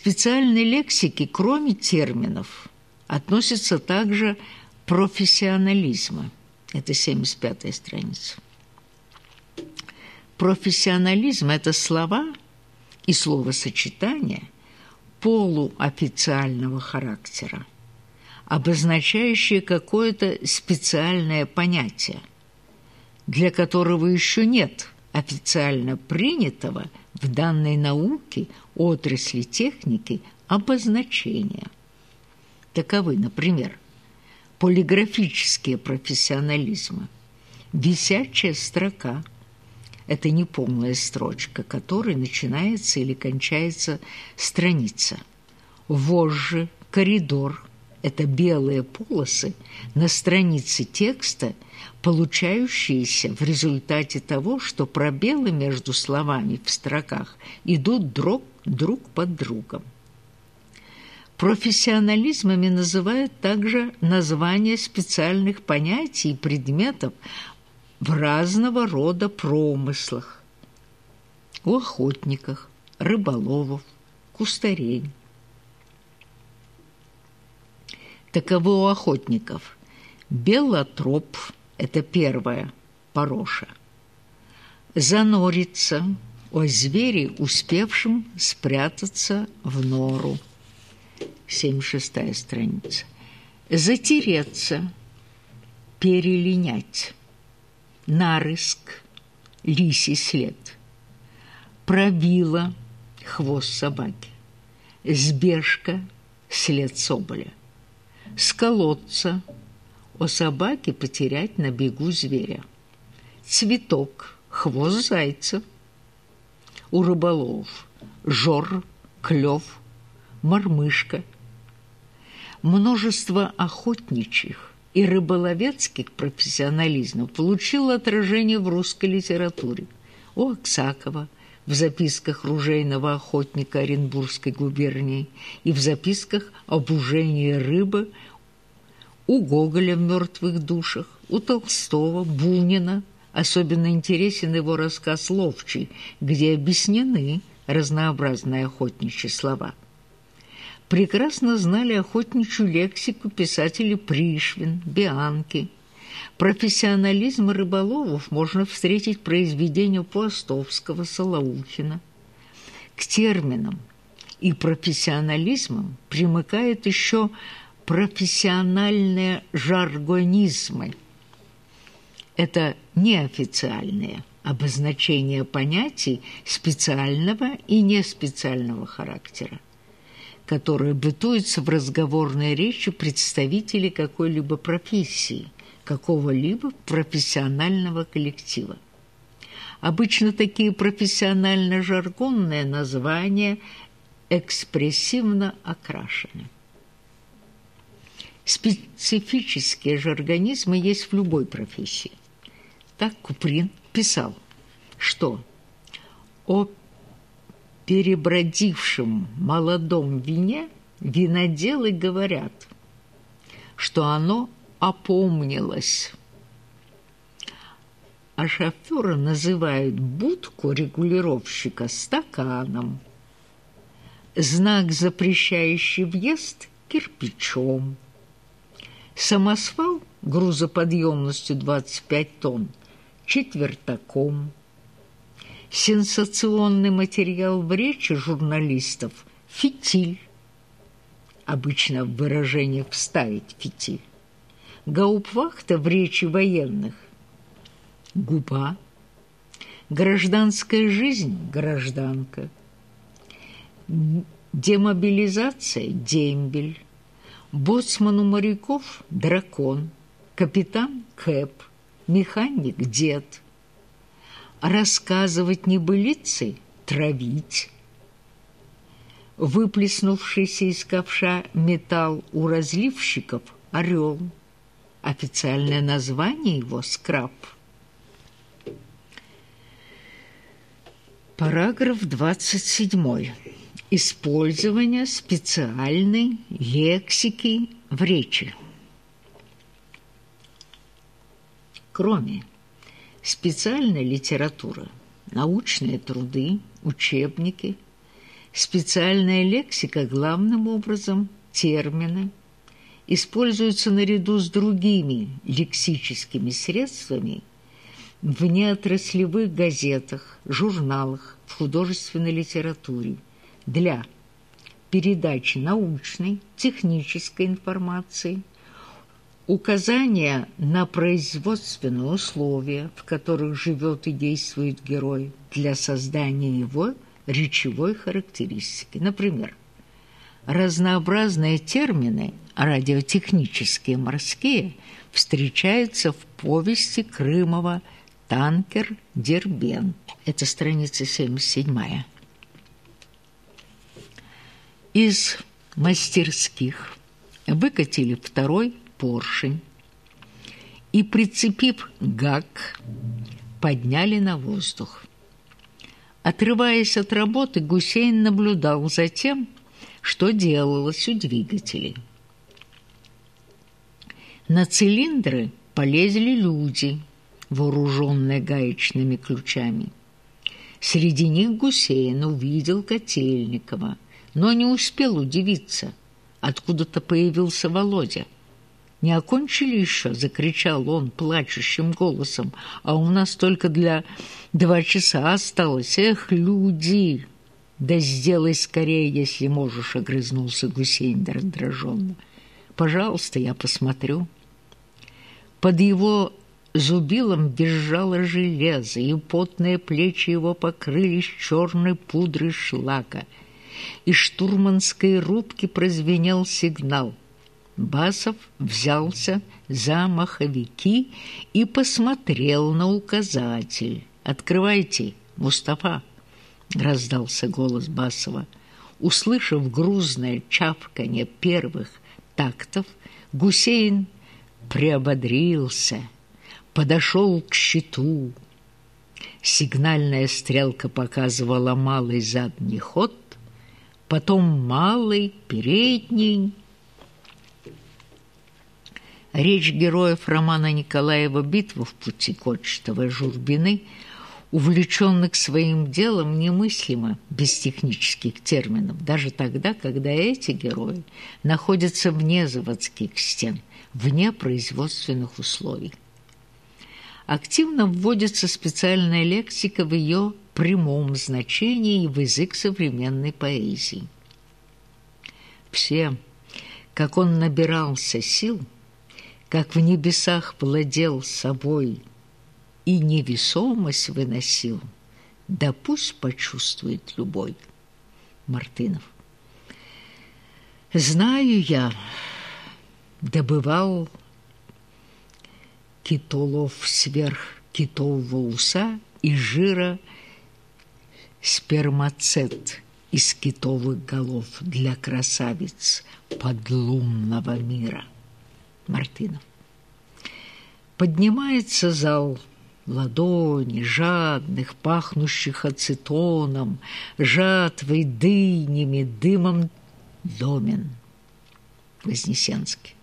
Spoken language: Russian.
специальной лексике, кроме терминов, относится также профессионализма. Это 75-я страница. Профессионализм – это слова и словосочетания полуофициального характера, обозначающие какое-то специальное понятие, для которого еще нет официально принятого в данной науке отрасли техники обозначения. Таковы, например, полиграфические профессионализмы, висячая строка – это не полная строчка, которой начинается или кончается страница. Вожжи, коридор – это белые полосы на странице текста, получающиеся в результате того, что пробелы между словами в строках идут друг, друг под другом. Профессионализмами называют также названия специальных понятий и предметов, в разного рода промыслах, у охотников, рыболовов, кустарей. Таковы у охотников. Белотроп – это первая пороша. Занориться о звере, успевшем спрятаться в нору. 76 страница. Затереться, перелинять нарыск, лисий след, пробила хвост собаки, сбежка, след соболя, с колодца о собаке потерять на бегу зверя, цветок, хвост зайца, у рыболов, жор, клев, мормышка, множество охотничьих, и рыболовецких профессионализмов получил отражение в русской литературе. У Аксакова в записках ружейного охотника Оренбургской губернии и в записках об ужении рыбы у Гоголя в «Мертвых душах», у Толстого, Бунина. Особенно интересен его рассказ «Ловчий», где объяснены разнообразные охотничьи слова – прекрасно знали охотничью лексику писатели Пришвин, Бианки. Профессионализм рыболовов можно встретить в произведениях Пластовского, Солоухина. К терминам и профессионализмам примыкают еще профессиональные жаргонизмы. Это неофициальные обозначения понятий специального и неспециального характера которое бытуется в разговорной речи представителей какой-либо профессии, какого-либо профессионального коллектива. Обычно такие профессионально-жаргонные названия экспрессивно окрашены. Специфические же организмы есть в любой профессии. Так Куприн писал, что о перебродившем молодом вине виноделы говорят, что оно опомнилось. А шофера называют будку регулировщика стаканом, знак, запрещающий въезд, кирпичом, самосвал грузоподъемностью 25 тонн четвертаком, Сенсационный материал в речи журналистов – фитиль. Обычно в выражениях вставить фитиль. Гаупвахта в речи военных – губа. Гражданская жизнь – гражданка. Демобилизация – дембель. Боцман у моряков – дракон. Капитан – кэп. Механик – дед рассказывать небылицы, травить. Выплеснувшийся из ковша металл у разливщиков – орел. Официальное название его – скраб. Параграф 27. Использование специальной лексики в речи. Кроме Специальная литература, научные труды, учебники, Специальная лексика главным образом термины используются наряду с другими лексическими средствами в неотраслевых газетах, журналах, в художественной литературе для передачи научной, технической информации, указания на производственные условия, в которых живет и действует герой, для создания его речевой характеристики. Например, разнообразные термины, радиотехнические, морские, встречаются в повести Крымова «Танкер Дербент». Это страница 77 из мастерских выкатили второй поршень и, прицепив гак, подняли на воздух. Отрываясь от работы, Гусейн наблюдал за тем, что делалось у двигателей. На цилиндры полезли люди, вооруженные гаечными ключами. Среди них Гусейн увидел Котельникова – но не успел удивиться. Откуда-то появился Володя. «Не окончили еще?» – закричал он плачущим голосом. «А у нас только для два часа осталось. Эх, люди!» «Да сделай скорее, если можешь», – огрызнулся Гусейн раздраженно. «Пожалуйста, я посмотрю». Под его зубилом бежало железо, и потные плечи его покрылись черной пудрой шлака – из штурманской рубки прозвенел сигнал. Басов взялся за маховики и посмотрел на указатель. «Открывайте, Мустафа!» — раздался голос Басова. Услышав грузное чавканье первых тактов, Гусейн приободрился, подошел к щиту. Сигнальная стрелка показывала малый задний ход, потом малый, передний. Речь героев романа Николаева «Битва в пути Кочетовой Журбины», увлеченных своим делом, немыслимо без технических терминов, даже тогда, когда эти герои находятся вне заводских стен, вне производственных условий. Активно вводится специальная лексика в ее прямом значении в язык современной поэзии. Все, как он набирался сил, как в небесах владел собой и невесомость выносил, да пусть почувствует любой. Мартынов. Знаю я, добывал китолов сверх китового уса и жира спермацет из китовых голов для красавиц подлунного мира. Мартынов. Поднимается зал ладони, жадных, пахнущих ацетоном, жатвой, дынями, дымом домен. Вознесенский.